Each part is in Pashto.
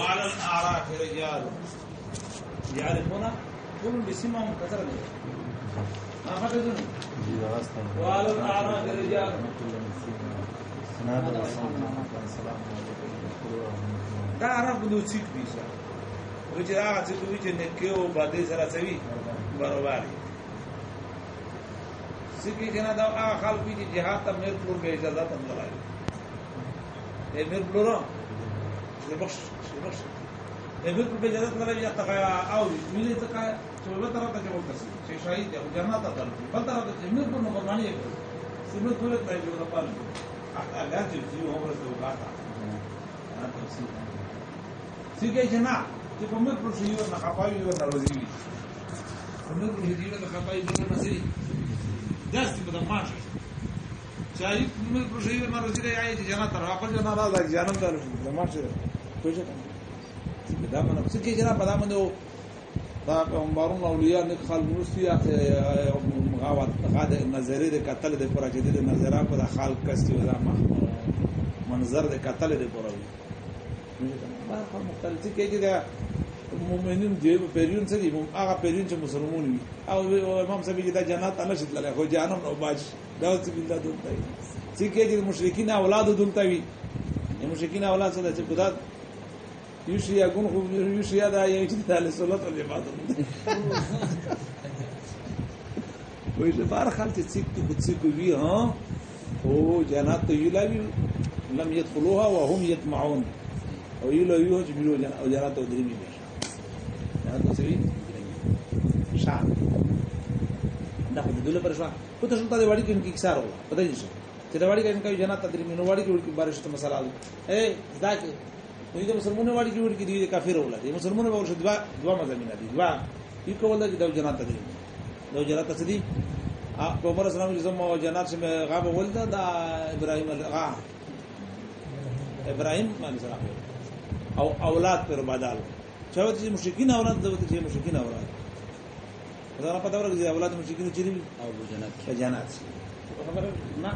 وعلى الأعراف رجال يعرفون كل بسمهم كثرة ما فقدون وعلى الأعراف رجال دا عرف بدو چیک بیسا وچی دا آغا چی دوی چی نکیو با دی سرا سوی بروباری سکی کنا دا آغا خلقی چی جہاد تا میر پلور بے اجازات اندلائی اے میر پلوران يبيك بجدت نرى يتقى أو ميل يتقى شو بترى تجمع كسي شيء شيء ده جنة تدل بترى تجمع كل نقطة مانية كل سمع كل تاجي ولا بال أعلان تجيء هو بس ده بعثا أنا تفسير سيكي جنا تفهم كل شيء ولا خباي ولا نروزي فمن كل شيء ولا خباي ولا نروزي داسي بدل ماشي شايف من كل شيء ولا نروزي ده يعني جنا ترى أقول جنا لا لا جنا ترى ماشي پېژې کنه دا منه څه کې جنا په دا باندې دا پیغمبرون اولیاء نه خال مرسي مغاوت غاده نظری د قتل د پورا جدید نظر په د خال کستي ولا منظر د قتل د پورا دا مختلف څه کې دا مومنین دی په پریون څه دی هغه پریون چې مسلمان وي او امام صاحب دا جنت نه شتل له خو جانم نو باج دا څه بل دلته څه کې چې مشرکین اولاد دلته وي مشرکین اولاد څه چې خدا Yusriya kun khub Yusriya da yani kitale solat al ibadat. وای زه بار خلک چې څوک کو څوک وی ها او جنات یلاوی لم يدخلوها وهم يطمعون او یلاوی هو چې بیرو جنات او جنات او درمی دي جنات سوي شان دا په دله پر شو کو ته شنتہ دی وړي کې کی کسار ولا پدې نشي چې دا وړي کې جنات درمی نو وړي کې بارش ته مسالې اے دا کې دوی د مسلمانانو واړي کې ورکی دي کافر ولا دي مسلمانانو به ورشد دوا دوا مزمینه دي دوا یو کول دي د جنات دي د جنات څه دي ا عمر اسلام چې زما جنات چې غاب ولده د ابراهيم الغا ابراهيم باندې سره او اولاد پر بدل چا چې مشرکین اولاد د چې مشرکین اولاد دا نه پتا ورګي اولاد مشرکین چې او جنات جنات خبره نه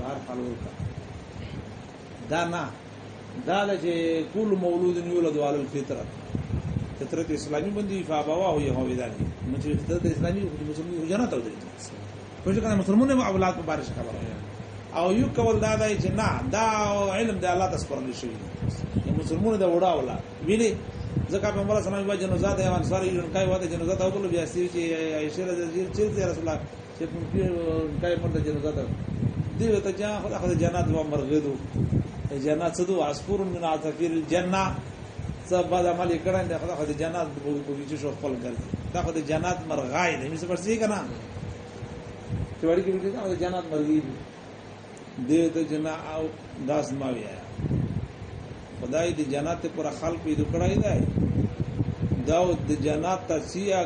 بار حلول کا دا نه دا د چې ټول مولود یولد علی الفطرت فطرت اسلامي باندې فابوا او یو ویدان نو چې فطرت اسلامي او مسلمان یو جنت او دې په ځکه مسلمانونه او اولاد په بارش خبره او یو کول دا دی چې نه دا علم د الله تاسو پرني شي مسلمانونه دا وډا ولا ویلي ځکه په مولا سلام باندې جنازات یې انصار یې کای وته جنازات او بل بیا سی چې عائشه رضی الله عنها رسول الله چې په کای مرته جنازات دی ته چې خدای جنات و مرغدو جنات صدو عصفور من عصافير الجنه سب بعد عمل کړه د خدای خدای جنات په بوګیچو شو خپل کړ دا خدای جنات مرغای نه مې څه پرسي کنه چې وړي کې ویل دا جنات مرغی دی ته جنا او داس ما ویا خدای دې جنات پر خلق دې کړای دی دا د جنات تسیا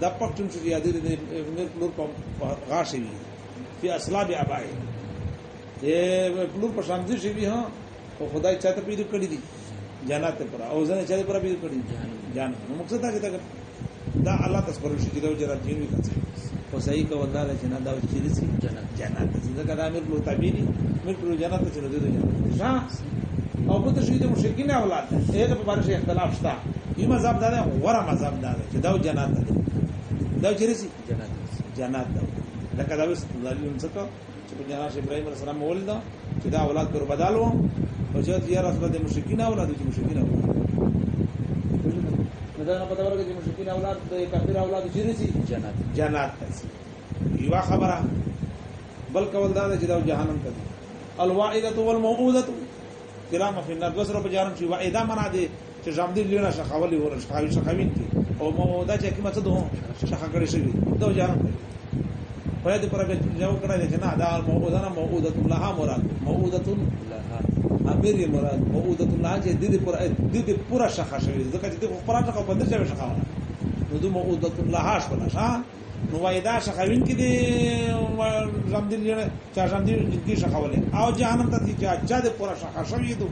د پښتون چې یاد دې نور نور په غاشي وی په اصلاب ابای دې نور په شان دې شي وی ها خو خدای چاته پیدا کړی دي جنات پر او ځنه چاته پر پیدا کړی دي جان نو مقصد دا چې دا الله تاسو پر شي کیدو جره جین وی کاڅه خو صحیح کو الله له جنات دا چې لسی جنات جنات چې دا امیر لو تابعی میر پر جنات چې لدی دي ها او په تشوی د مشرکین اولاد ده دې په بارش اختلاف شته یی مذهب دا غره مذهب دا چې دا جنات ده دا جرسي جنات جنات ده لکه دا وس دلیل څه چې په جناش ابراهيم عليه السلام ولدا چې دا اولاد پر بدلو وجه زیار اسبه د مشرکین اولاد دي مشرکین اولاد دا نه پته ورکړي چې مشرکین اولاد د کافر اولاد چیرې سي جنت جنت ته یو خبره بل کول دا چې دا جهنم ته الواعده والموعوده کلام فی النار وسره په جهنم شي واعده معنا دي چې جامدې لینا شخاولي ور شخاوي شخاوین کی او موعوده چې کومه څه دوه شخه کړی شي دا جهنم په دې پر به جو کړه چې نه دا موعوده نه موعوده لها مراد موعوده لها امیر مراد موعودت الله چې د دې پر د دې پورا شخه شوی ځکه چې د خپل شخه په دې شوی شخه نو د موعودت الله شولا ها نو وایدا شخه وین کې د زمدین جن چا زمدین جنګي شخه ولې او جهنم ته چې اچھا د پورا شخه شوی دو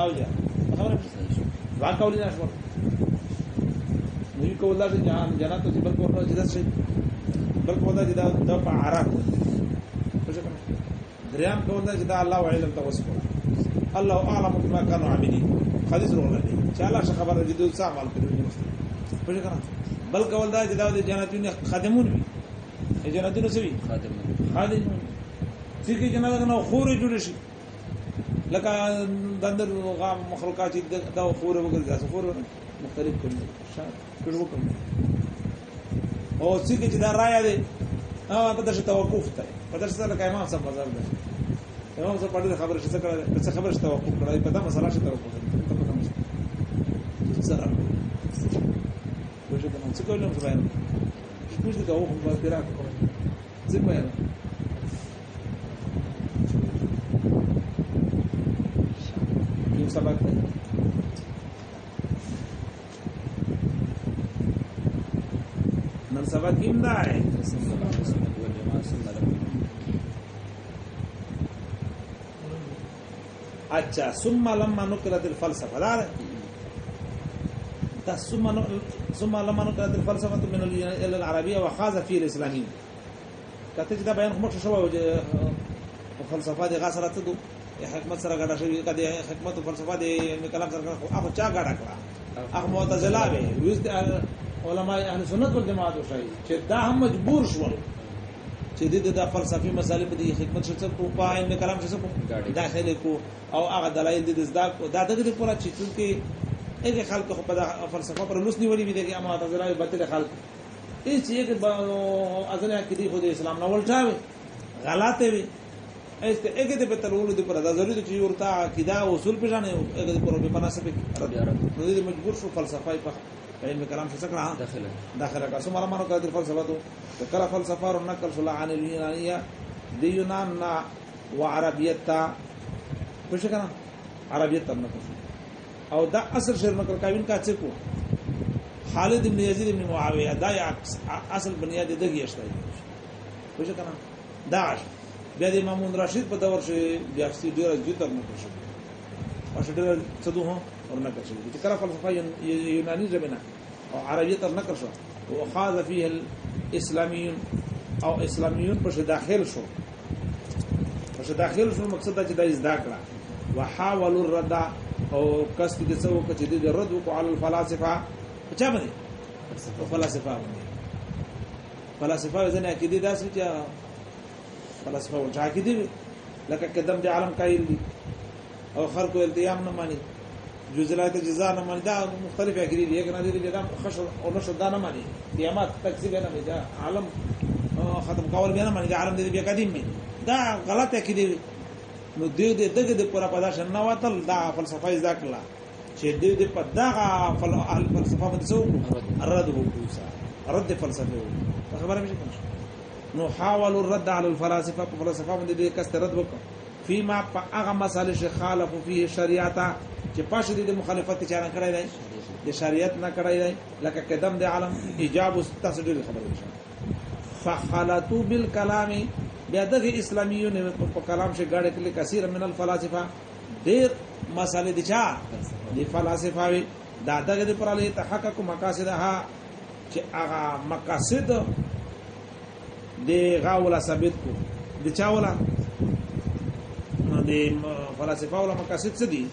او یا خبره واقعولې نشو نو کو الله چې جهان جنات چې بل کو چې داسې بل کو دا چې دا د عرب دریم کو دا چې دا الله علم ته وسپوره الله اعلم بما كانوا عاملين حدیث روغله دي چې الله څه خبره دي دوی څه عمل کړی دي په څه کار بل کول دا چې دا د جنتونو خادمون وي جنتونو څه وي خادمون خادمون چې کې جنته نو خورې جوړ شي لکه د اندر غام مخلوقات دا خورې وګرځي خورې مختلف کړي شاید کړو کوم او چې کې دا راي دي هغه په دغه توقف ته په دغه سره کایمان سم بازار ده امام زه پړې خبره شته کړه څه خبره شته وقوف کړه په دا مسله شته وقوف ته په کوم شي سره وجه په څه کولم زه بیان پوښتنه دا وقوف باندې راکړه زه بیان یو سبق دی نن سبا کیم دا ہے اچھا ثم لما نقلت الفلسفه دا ده ثم ثم لما نقلت الفلسفه من الى العربيه وخاز في الاسلامي کته چې دا بیان کوم څه شوی فلسفه دي غاسره تدو حکمت سره غاډه شوی کدي حکمت او فلسفه دي کلام سره هغه چا غاډه کړه هغه معتزله وي علماء اهل سنت والجماعت شوی چې دا هم مجبور شول چې د د فلسفي مسالې په د خدمت شته په پای نه کلام شته داخله کو او هغه دلایل د زدا کو دا دغه پورا چې چې هغه خلک خو په فلسفه پر لوس نیولې وي دغه اما تزلای بدل خلک هیڅ یو ازنه کې خو د اسلام نه ولټاوي غلطه وي ایسته اګه دې په تلولو دې پر دا ضروري دي چې ورته عقیده او اصول پیژنې اګه دې پر په ناسبه راځي نو دې مجبور شو فلسفه په علم کلام څه سكرها داخله داخله کړه سمره مانو کړه الفلسفه فلسفه فلسفه ور نقل صلی عن اليونانيه د یونان نا وعربیتا پښه کړه عربیت تم نقل او ده اصل شعر نقل کاوین کا خالد بن يزيد بن معاويه ده دا اصل بن دغه یشته پښه کړه دا بیا د مامون رشید په دور شي بیا ستې ډیره نقل شيء او شډیره څه دوه او نقل شوی چې کله فلسفه یونانی ژبه نه او عربی تر نقل شو او خاض فيه الاسلامیون او اسلامیون په داخل شو په داخل شو مقصد دا چې دا زده کړه وحاولوا الرد او کس کې څه وکړي چې د رد وکړو علی الفلاسفه چا باندې فلسفه باندې فلسفه ځنه کې دي داسې چې فلسفه ولټا کې دي لکه قدم د عالم قائل دي او خلق التیام نه مانی جزلات الجزاء نه من دا مختلف اګری دی کنه دی دا خش او نشو دا نه مانی قیامت تکذیب نه دی دا عالم ختم کول نه مانی دا عالم دی بیا قدیم می دا غلط اګری نو دی دی دغه د پورا پداش نه وتل دا فلسفه یې ذکرلا چې دی دی په دا فل اهل فلسفه باندې سو رد وکوسا رد فلسفه خبره مشه نو حاول الرد على الفلاسفه فلسفه باندې کس رد وکړه فيما فاغه مساله خالف فيه شريعه چې پښ دې د مخالفت چاره کړای دی د شریعت نه کړای دی لکه قدم د عالم ایجاب تسجیل خبره شي فخلطوا بالكلام بیا دغه اسلامیون په کلام شي غاړه کړي کثیر من الفلاسفه ډیر مسالې دي چې د فلسفه وي دا دغه د پراله تحقق مقاصدها چې هغه مقاصد د غاوله ثابت کو د چاوله د فلسفه او مقاصد څه دي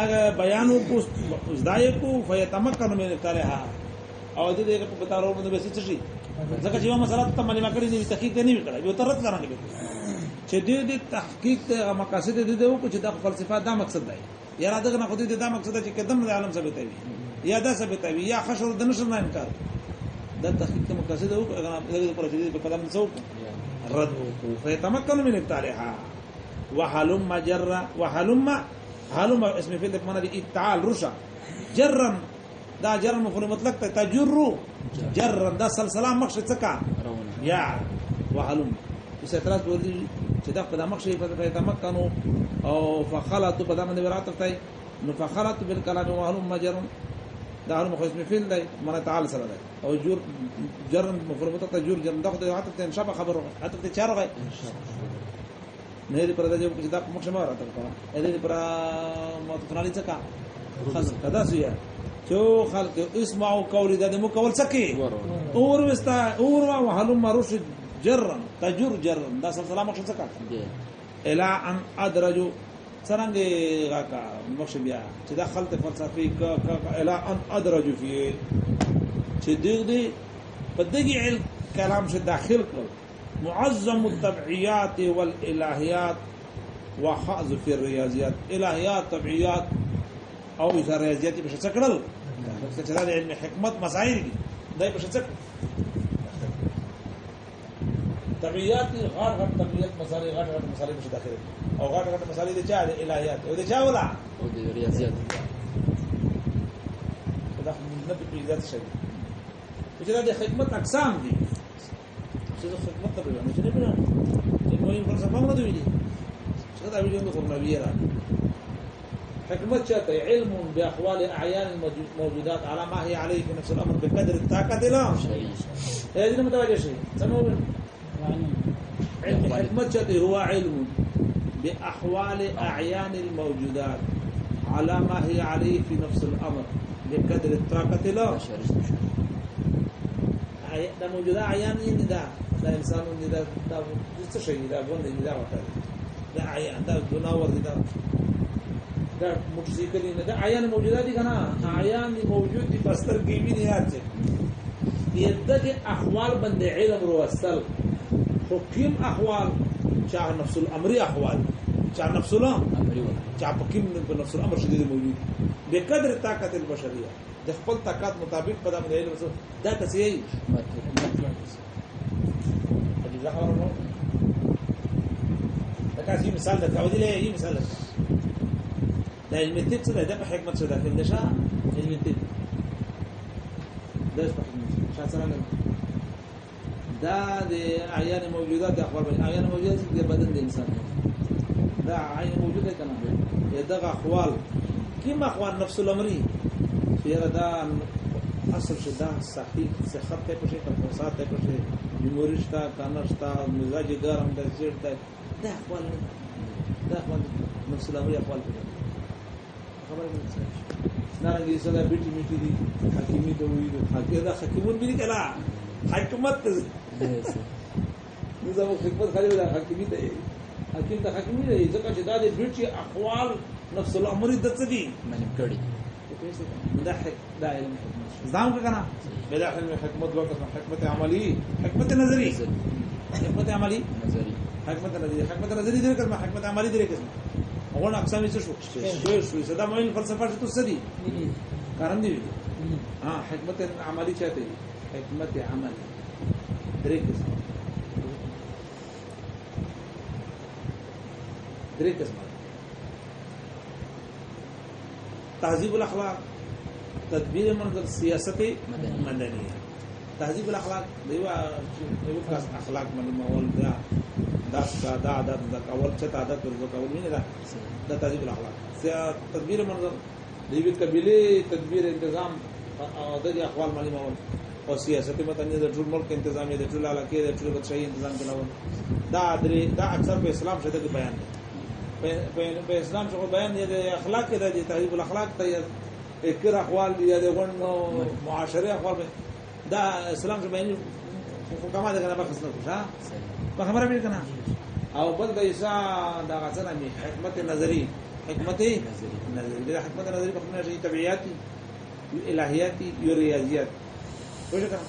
هغه بیانو کو زدايه کو فیتمکن من کلها او دې دې په بتارو باندې به څه شي ځکه چې یو مسله ته ملي مکرې نه تحقیق نه وکړه یو ترت نه کړي چې دې دې تحقیق ته مقاصد دې دې کو چې د فلسفه دا مقصد دی یا دغه نه خو دې دا مقصد چې قدم د عالم ثابتوي یا دا ثابتوي یا خشر د نشر نه انکار دا تحقیق ته مقاصد او دغه پر چې په قدم څوک رد وکړو فیتمکن من کلها وحلم جرا وحلم حالم اسم فعل د معنا د اتعال رشا جرا دا جر مفعول مطلق ته تجر جر دا سلسله مخش څخه یا وحلم اوس اعتراض ورته چې دا په مخش په تمکنو او فخلط په دمن ورات ته نو فخلط بالكلام وحلم مجر دا هر مخش فعل دی من تعال سره دی او جر جر مفعول مطلق تجر جر دا خو ته عاطف ته انشاء خبر عاطف ته چارغه نه دې پر دې چې دا کوم څه ما راته کړه دې پر ما ته نه لڅ کا خزر کدا سویا چې خلق اسمعوا قولي دا مو کول سکی اور وستا اور واه هلم رشد جرا تجر جرا دا سلسله مخ څه کا الا ان ادرج څنګه راکا مخ بیا چې دا خلط فلسفي کا کا الا ان ادرج فيه چې دې دې په دې علم کلام شه داخل کړ معظم الطبعیات والالہیات وحاز فی الریاضیات الہیات طبعیات او اذا ریاضیات په شڅ کړل چې دا علم حکمت مسائل دي دا په شڅ طبعیات غار غار طبعیات مسائل غار غار مسائل په شڅ داخله او غار غار مسائل دي چې الہیات او دي چا ولا او دي ریاضیات دا نه په ریاضیات شي چې دا د حکمت اقسام دي تدخل حكمة شاتا علم بأحوال أعيان الموجودات على ما هي عليه في نفس الأمر بقدر الطاقة لا هذه المتواجه شيء سمعوا علم حكمة شاتا هو علم بأحوال أعيان الموجودات على ما هي عليه في نفس الأمر بقدر الطاقة لا ده موجودة أعيان ده دا انسان دی دا دا څه شي دی دا غوند دی دا وته دا عیا دا ګناور دی دا دا موټرسایکل نه دا عیان موجوده دي کنه عیان دی موجود دي پستر کې وی نه یاد دي دغه احوال بند علم رو اصل حکم احوال چا نفس الامر احوال چا نفس الامر چا حکم نفس الامر شدید موجود به قدر طاقت البشریه د خپل طاقت مطابق په دغه علم دا تسیه لحظه ورا ده كان في مثال ده تعودي ليه ايه مثال ده ده المتيت ده ده حكمه ده كان ده شاء المتيت ده يشبه المتيت شاء سلام ده ده عيان موجودات ده اخبار عيان موجودات ده بدن الانسان ده عين موجوده كان ده اخوال كيما أخوال نفس الامر في هذا اصل شده صحيح صحت ته شيء کوي فساد ته شيء جمهوری شتا کانشتا مزاج ګرم د زیړ ته دا خپل دا خپل مسلمي خپل خبره نه نارنګي سره بیٹی میټی دي حکیمی ته وی دي حکیمه دا حکیمون بلی کلا حکومت نظام حکومت خالي ولا حکیمی ته حکیم ته حکیمی دی ځکه چې دا د بیٹی اقوال نفس الامر د څه دي منم کړی مدحك داعي للحكمة زعمك كنا بداعي للحكمة دلوقتي حكمة عملي حكمة نظري حكمة عملي نظري حکمت نظری حکمت نظری دې کړم حکمت عملی دې کړم هغه اقسام یې شو شو شو صدا مې فلسفه ته سدي کارن دې ها حکمت عملی چاته حکمت عمل درې قسم درې قسم تهذیب الاخلاق تدبیر منظر سیاست مدنی تهذیب الاخلاق دیو دیو کاس اخلاق من مول دا دا دا عادت دا کول چت عادت ورزو کول مين دا دا تهذیب الاخلاق سیا تدبیر منظر دیو قبیله تدبیر انتظام او د اخوال مالي مول او سیاست مدنی د ټول ملک انتظامی د ټول علاقې د ټول بچی انتظام کلاو دا درې دا اکثر په اسلام شته بیان دی په اسلام څخه بیان دي د اخلاق کې د تهذیب الاخلاق ته اکر اخوال دي د غون معاشره اخوال دا اسلام څخه بیان خو کومه دغه نه بخښنه کوي په خبره به کنه او بل د عیسی دا غزنه می حکمت نظری حکمت نظری د حکمت نظری په خبره شي طبيعتي الهیاتي او ریاضیات وشکره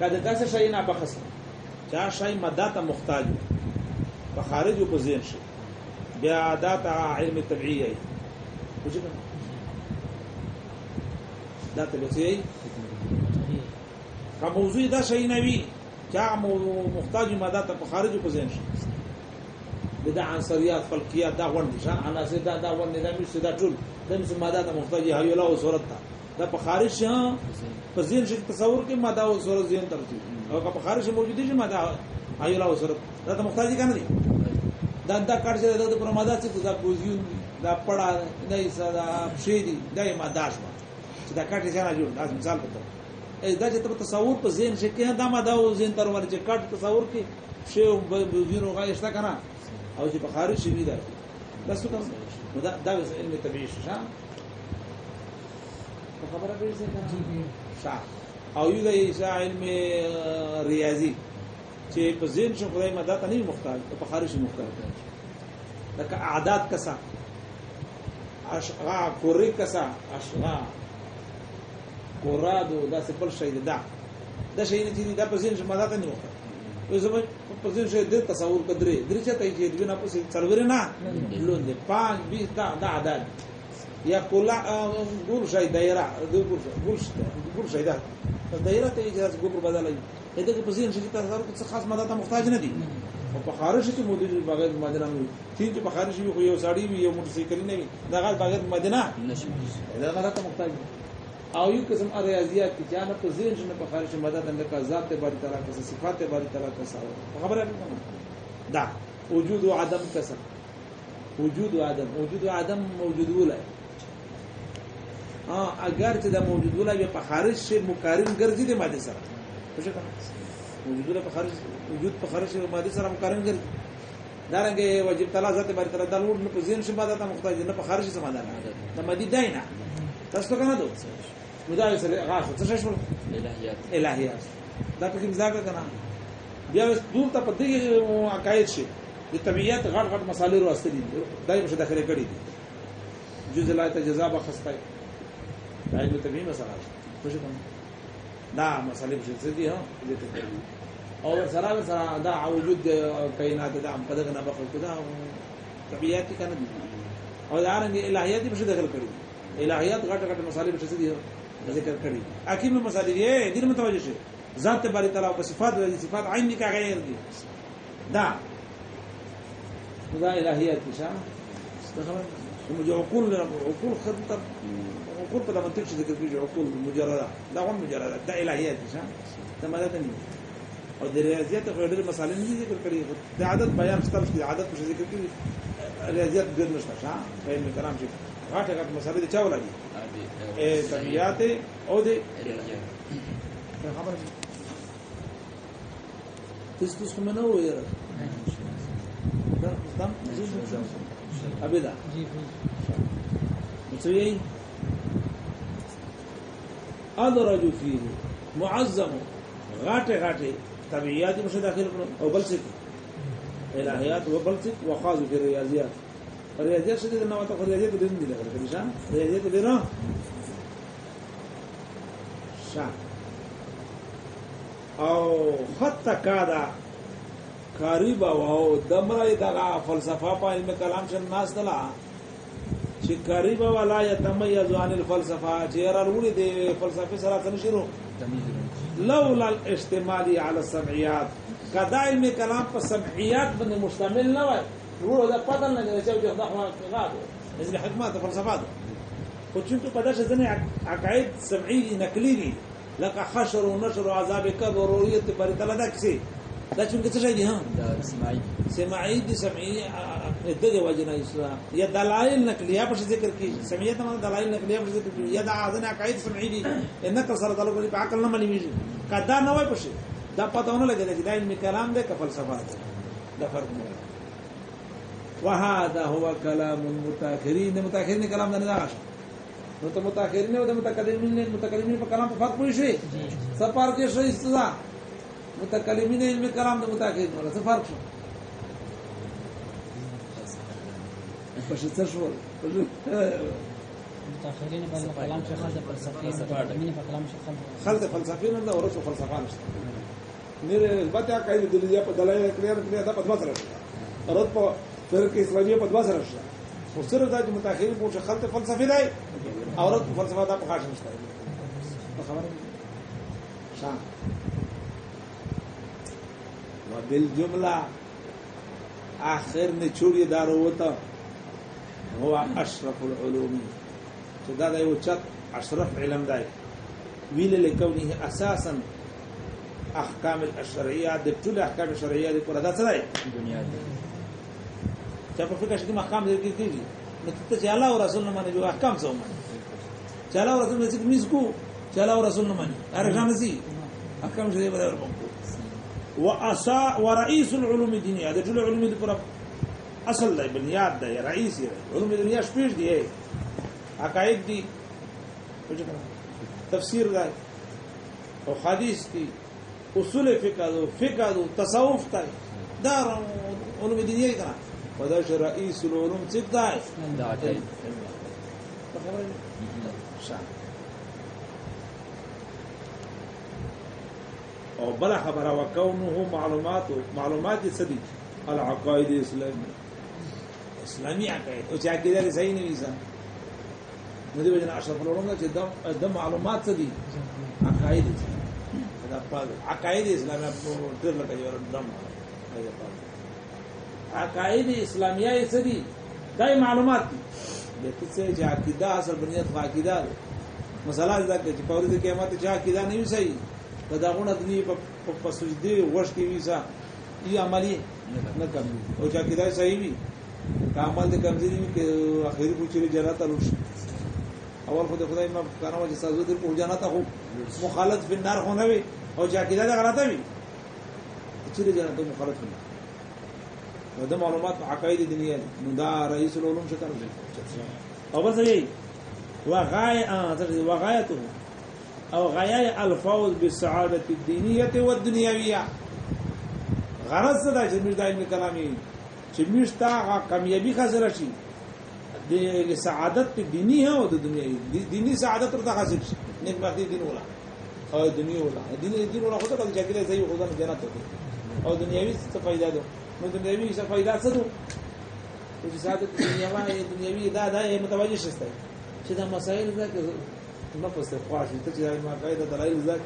کله داسې شي نه بخښنه چا شي مداته محتاج په خارج او په ذهن شي بیا عادت علم طبيعي اي دا طبيعي که موضوع دا شي نه وي چا محتاج ماده ته په خارج او په ذهن شي بدا عنصريات فلقيات دا ون نشان عناصر دا دا ون نظامي سدا ټول د مس ماده د محتاج هيولا او صورت دا دا په خارج شه په ذهن شي تصور کې ماده او صورت ذهن ترتیب او که په خارج موجوده شي ماده هيولا او صورت دا د محتاج کنه دي دا دا کار چې د پر ماده چې دا پوزیون دا پړه دا ایسا دا شی دی دا یې ماده شو چې دا کار چې نه جوړ دا مثال پته دا چې ته تصور په ذهن شي کې دا ماده او ذهن تر ورته کار تصور کې شی او پوزیون غایښت کنه او چې په خارج شي دا دا څه کوم دا دا علم طبيعي شته خبره به څه کنه او یو دا علم ریاضي چې په ذهن شو خدای مدد ته نه محتاج ته په خارج محتاج دی لکه اعداد کسا اشغا کوری کسا اشغا کورادو دا سپل شي دا دا شي نه چې دا په ذهن شو مدد ته نه محتاج وي زما په ذهن شو د تصور کدرې درې چې ته چې دغه نه پوسې څلور نه لوندې 5 20 دا دا اعداد یا کولا ګور شي دایره ګور شي ګور شي دا دایره ته چې تاسو ګوبر بدلای دا کې پزین چې تاسو څه خاص مدد ته محتاج نه دي او په خارج کې مودې بغیر مدینه وي چې په خارج کې خو یو ساړی وي یو موټر سایکل نه وي دا غل بغیر مدینه نشي دا غل ته محتاج او یو قسم ریاضیات کې جان په زین چې په خارج مدد نه کا ذات ته بار تعالی کا صفات ته بار تعالی کا سره خبره نه دا وجود او عدم کسر وجود او عدم وجود او عدم موجود ولای اگر چې د موجود ولا په خارج شي مقارن ګرځي د ماده سره خوشاله موجود ولا په خارج وجود په خارج شي ماده سره مقارن ګرځي دارنګه واجب تعالی ذات بار تعالی د لوړ نه پزین شي ماده ته محتاج نه په خارج سره ماده د مدي دینه تاسو کنه دو مدار سره غاښه څه شول الہیات الہیات دا په کوم ځای کنه بیا دور ته په دې عقاید شي د طبیعت غټ غټ مسالې راستلې دای په داخله کړې دي جزء لا تجزا بخستای علم طبیعی مسئله ده خوش کوم دا مسئله په څه دي ها دې ته کوي او سره سره دا وجود کائنات دا په دغه نه بخښ دا طبيعت کنه او دا رنګ الهیات په څه دخل کړی الهیات غټ غټ مسائل په څه دي ذکر کړی حکیم مسائل یې دې متوجه شي ذات باری تعالی او صفات او صفات عین کا غیر دي دا دا الهیات څه خبره چې موږ عقول نه عقول خطر عقول په منطق چې ذکر کیږي عقول مجرده دا هم مجرده دا الهیات دي دا ماده نه او د ریاضیات په ډېر مسالې نه ذکر کړی دا عادت بیان ستاسو د عادت په ذکر کې ریاضیات ډېر نشته ها په دې کرام چې غاټه غاټ مسالې د چا ولادي ا طبيعت او د خبر تاسو څه منو یاره دا زم زم عبیدہ مصوی ادرج فيه معظم غاټه غاټه طبيعيات مشه داخل کړو او بل څه الهيات او بل څه وخاز في رياضيات ریاضیات شدید نه وته ریاضیات دې نه دي لګره نشان ریاضیات دې نه شا او حتی کادا کاری باو دمره دغه فلسفه په علم کلام شل ناس دلا چې کاری با ولا یتمیز عن الفلسفه چیر الولی دی فلسفه سره څنګه شروع لولا الاستعمال على السمعيات کدا علم کلام په سمعيات باندې مشتمل نه وای ورو دا پدل نه لري چې د دغه غاغو ځکه حکمت فلسفه ده خو چې په داسې ځنه عقاید سمعي نقلي لکه حشر و نشر و عذاب قبر و رؤیت پر دلدا کسی دا څنګه څه دی ها سمعي سمعي دي سمعي دغه وجنه اسلام یا دلائل نقلیه په ذکر کې سمعیت معنی دلائل نقلیه په ذکر کې یا دا اذن عقاید سمعي دي ان کسر دلو په عقل نه ملي ویږي کدا نه وای پښه دا پتاونه لګی دا علم کلام دی کفل سبا دی دا فرق نه وهذا هو كلام المتاخرين المتاخرين کلام نه راغ نو ته متاخرین او د متقدمین متقدمین په کلام په فرق پوه شي سفر کې شوي استدا متکلمین علم کلام د متاکید ولا څه فرق شو پښه څه شو متأخرین په کلام کې خلک فلسفین په کلام کې خلک فلسفین نه ورسو فلسفان شته نیر البته کایل د دنیا په دلایل کلیار کلیار دا پدما سره شته رد په فرق اسلامي په پدما سره شته خو سره دا چې متأخرین په خلک فلسفین نه اورت فلسفه دا په خاص نشته خبره شان و بالجمله آخر نچوړی دار وته هو اشرف العلوم چې دا د یو چت اشرف علم دی ویل لکونه اساسا احکام الشرعيه د ټول احکام الشرعيه د پر داسه دی دنیا دی چې په فکر کې احکام دې کې دي نو ته چې الله او رسول نه باندې جو احکام څو باندې چې الله او رسول نه څه کوم چې الله او رسول نه باندې ارجان سي احکام دې بدل کوم واسا ورئيس العلوم الدينيه دا ټول علوم دي پر اصل دی بنیاد دی رئیس دی علوم دنیا شپږ دی عقاید دی تفسیر دی او حدیث دی اصول فقہ دو فقہ دو تصوف دی دا علوم دنیا کړه ودا چې رئیس العلوم څه دی او بل خبره وکونه معلومات معلومات سدي العقائد الاسلامي اسلامي عقائد او چې عقیده صحیح نه ویسا نو دې وجنه اشرف الورنګ چې د د معلومات سدي عقائد دا پاد عقائد اسلامي ټول لکه یو دم عقائد اسلامیه سدي دای معلومات دي د څه چې عقیده اصل بنیاد عقیده مسله دا چې په ورته قیامت چې عقیده نه وي صحیح دا داغونه د نی په سجدي وښتي ویزا ای عملي نه کوي او چا کیدای صحیح وي عمل د کمزوري وي چې اخیری پوچې جنات الوش اول خدای خدای ما کارو چې سازو دې په جنات خو مخالفت په نار خو نه وي او چا کیدای غلطه وي چې جنات مخالفت نه نو د معلومات عقاید دنیا نو دا رئیس العلوم شکر دی او بس یې وغایه وغایته او غایه الفوز بالسعاده الدینیه و الدنیویه غرض دا چې موږ دایمي کلامي چې موږ تا کامیابی حاصل شي د سعادت دینی او د دنیوي دینی سعادت ورته حاصل شي نیک بختی دین ولا او دنیا ولا دین دین ولا خو ته چې کله ځي خو ځان جنت ته او دنیوي څه فائدہ ده نو دنیوي څه فائدہ څه ده چې سعادت دنیوي دنیوي دا دا متوجه شسته چې دا مسائل زکه نفس خواش ته چې ما قاعده دلایل زاک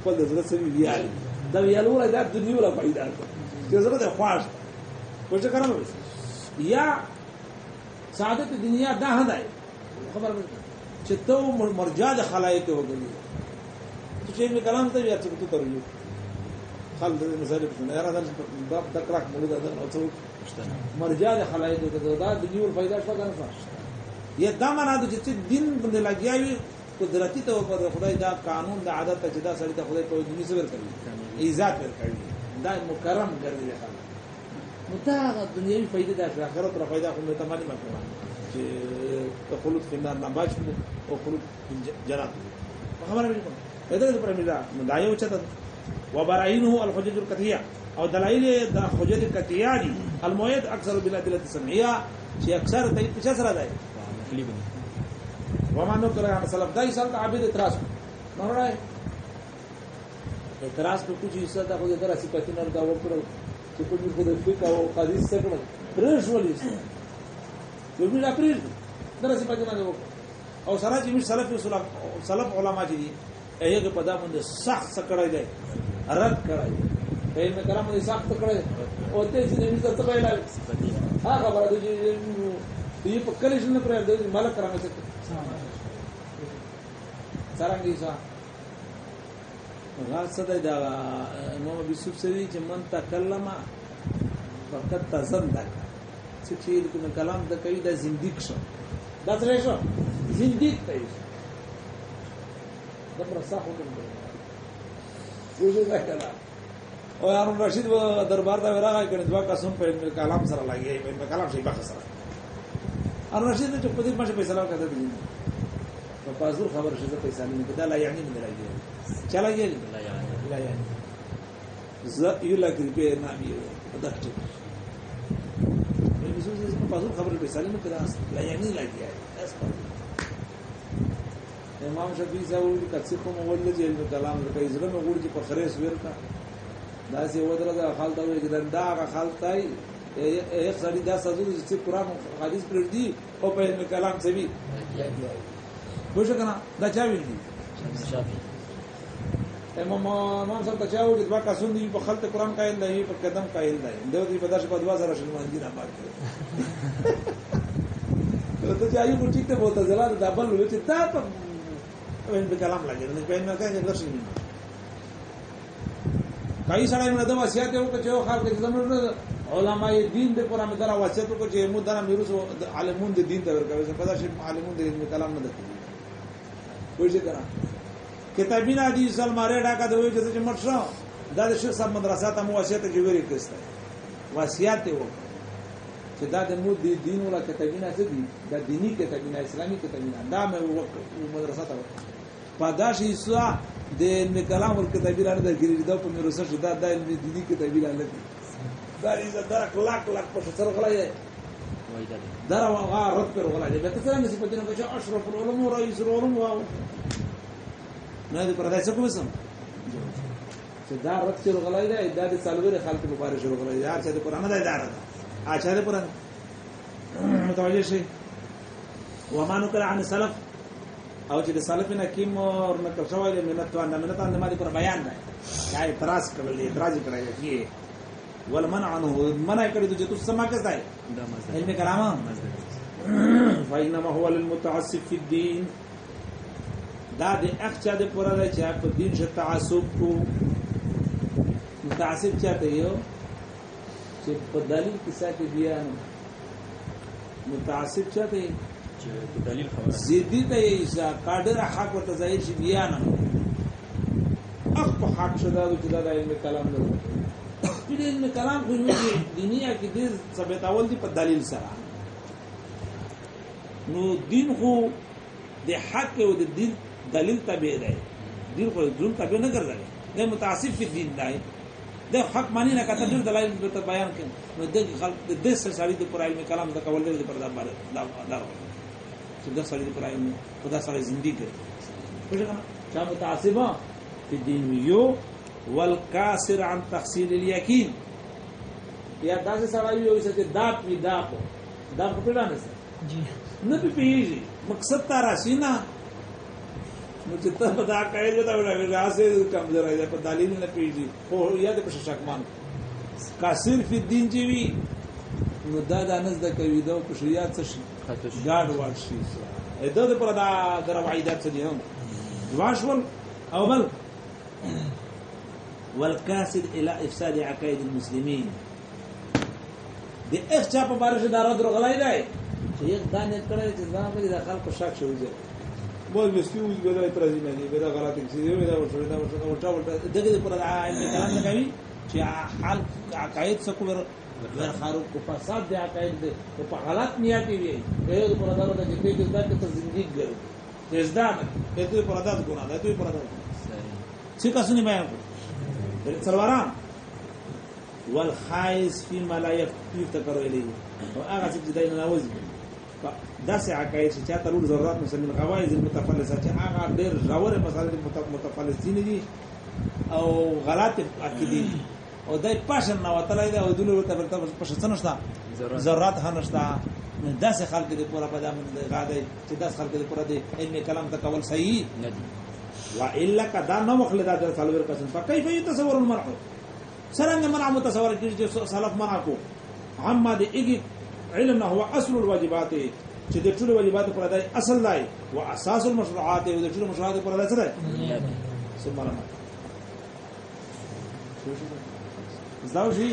خپل د زړه سره ویل دا ویل ولا دا دنیا ولا پیدا چې زړه د خواش پوهه کرم یا سعادت دنیا دا هداي خبر چې ته مرجع د خلایق وګړي چې می کلام ته یا چې ته ترلو خل د مسائل په نه راځل باب تکرک موږ دا نه اوسو مرجع د خلایق وګړي دا دنیا ولا پیدا شو کنه یا دا معنا د چې دین باندې لګیاوي قدرتی تو پر خدای دا قانون دا عادت چې دا سړی ته خدای په دې نسبت کوي عزت ورکړي دا مکرم ګرځي له خلک نو دا دنیوي فائدې د آخرت را فائدہ خو ته باندې مکرم چې ته خلود خندار نه بچ او خلود جرات خبره مې کوم ادره پر مې دا دا یو چته و براینه الحجج القطعیه او دلایل د حجج القطعیه دي المؤید اکثر بالادله السمعیه چې اکثر دې په چسره ده وما نقرأ عن سلف دا سال کا عابد اعتراض کو مانو ہے اعتراض کو کچھ حصہ دا خود درا صفاتین اور دا وکړو چې کوم خود فقہ او حدیث څخه کړو پرېښولې څه یو میډا پرېښ درا صفاتین دا وکړو او سره چې موږ سلف سلف علما دي هغه په دا باندې سخت سکړای دی رد کړای دی په کرامو سخت کړای او ته چې موږ څه ویلای ها خبره دي دی په کلی شنه پر د ملک راغی څنګه ځا غاص صدا دا امام ابو یوسف سری چې من تکلم فقط تزن دا چې چې کوم کلام د کوي د زندګ شو دا درې شو زندګ ته شو دبر صح حکم دی وځي دا کلام او هارون رشید دربار ته راغی کړي دوا قسم په کلام سره لګي په کلام شي بخ سره ان رشید چې په دې باندې پیسې لاو کده دي په پازور خبر شته پیسې نه کده لا یعنی نه لایي چلا یې لا یعنی لا یعنی ز یو لا کې په نامي پدښت په زوز په پازور خبر پیسې نه کده لا یعنی لایي امام شفیع صاحب وی کڅ کوم ول دې علم کلام د پیسې نه غوړي په خریس ورکا دا سي ودره دا خالته وي دا هغه خالتای یو سړی دا سازو چې قرآن او حدیث پر دی او په علم کلام څه وی خو څنګه نه دا چا ویل دي امام امام صاحب چا ویل دا کا سن دی په خلت قرآن قائل دی په قدم قائل دی دا دی په داش په دوا سره شنو دی نه پاتې ته چا یو ټیک ته بوته زلا دا بل وی چې تا په علم کلام لګیدل په علم کلام لګیدل کای سره موږ د واسیات یو چې خلک زموږ علماء دین د پوره مې درا واسه ته کو چې مو درا مې روس عالمون د دین ته ورکوي چې پدا شي عالمون د علم کلام نه دته کوئی څه کرا کتابین ادي سلماره ډاکا د وې چې مړ شو دا د شیخ صاحب مدرسه ته مو واسه ته جوړې کړسته وصیت وکړه چې دا د مو د دین ولا کتابونه څه دي دا دینی کتابونه اسلامي کتابونه دا مې مدرسه ته پاداش اسلام د کلام ور کتابی لار د ګریډ دا په مې رسه شو دا د دینی کتابی لار لګي داری درک لاک لاک پټ سره غلا یې دا هغه رد پر غلا یې به څنګه چې پدینه کې اشرف العلوم رئیس العلوم واو نه دې پر دې څه کوم چې دا رد پر غلا یې دا د سالوره خلک مبارک شروع غلا یې هر څه د قران دا اداره ده اچھا دې قران متوجه شي وما نقل عن السلف او چې د سلف نه کیم او نقل شوی دی منت باندې منت باندې پر بیان دی دا اعتراض کوي اعتراض کوي ول منع عنه منع کړی دی چې تو سما کس دی علم کرامه فینما هو للمتعصب فی الدین دا د اخچا د پورا د چا په دین ش تعصب کو متعصب چاته یو چې په دلیل کیسه کې بیا متعصب چاته چې په دلیل خبره زیدی ته ایسا قادر حق ورته ظاهر شي بیا نه اخ په حق شدا د کلام نه اصول علم کلام خو یو دي دیني عقیدې ثابتول دي په دلیل سره نو دین خو د حق او د دین دلیل تابع دی دین خو ځون تابع نه ګرځي د متعصب په دین دی د حق معنی نه کته ډېر دلایل په بیان کړي نو د خلق د د سړي د قرآن کلام د کول لري پر دا باندې دا دا چې د سړي د قرآن په دا سره ژوندۍ کړي څنګه چې متعصبه په دین یو والکاسر عن تحصیل الیقین یا داسې سړی یو چې دا پی دا په دا په پیډا نه سر نه پی پیږي مقصد تا راشي نه نو چې ته په دا کای جو دا ولا راسه کم زرا دا په دلیل نه پیږي خو یا د پښه شکمان کاسر فی دین جی وی نو دا د انس د کوي دا په شیا څه شي ګاډ وړ شي دا د پر دا د روایت څه دی نو واښول او بل والکاسد الى افساد عقائد المسلمین د اخ چا په بارش دا رد رغلای دی چې یو دا نه کړی چې دا به د خلکو شک شوی دی بول مسکی اوس به دا اعتراض نه دی به دا غلط دی چې دا ورته دا ورته ورته ورته دغه پر دا علم کلام نه کوي چې حال عقاید څه کوور غیر خارق کو فساد دی عقاید دی او په غلط نیت وی یو پر دا ورته چې دې دا ته زندگی ګرځي دې زدا نه دې پر دا ګناه دې پر دا څه کاسو نه بیان کړو در څلورم والخائز فيما لا يفتكر اليه واغه چې دای نه نوځي داسې عقاید چې چاته لور ضرورت مسلم القواعد المتفلسه چې هغه ډېر ژور مسائل متفلسین دي او غلط عقیدې او دای پاشن نو وتلای دا او دونه ورته ورته پښه نشتا ضرورت هم نشتا داسې خلک دې پورا په دامن غاده چې داسې خلک دې پورا دې علم کلام تکول صحیح نه دي والا کدا نو مخله دا د سالور قسم فكيف يتصور المرء سرنګ منع متصور کړي چې سلف منع کو عما د اګي علم نه هو اصل الواجبات چې د ټول واجبات پر دای اصل دی او اساس المشروعات او د ټول مشروعات پر دای څه دی سبحان الله زداوجي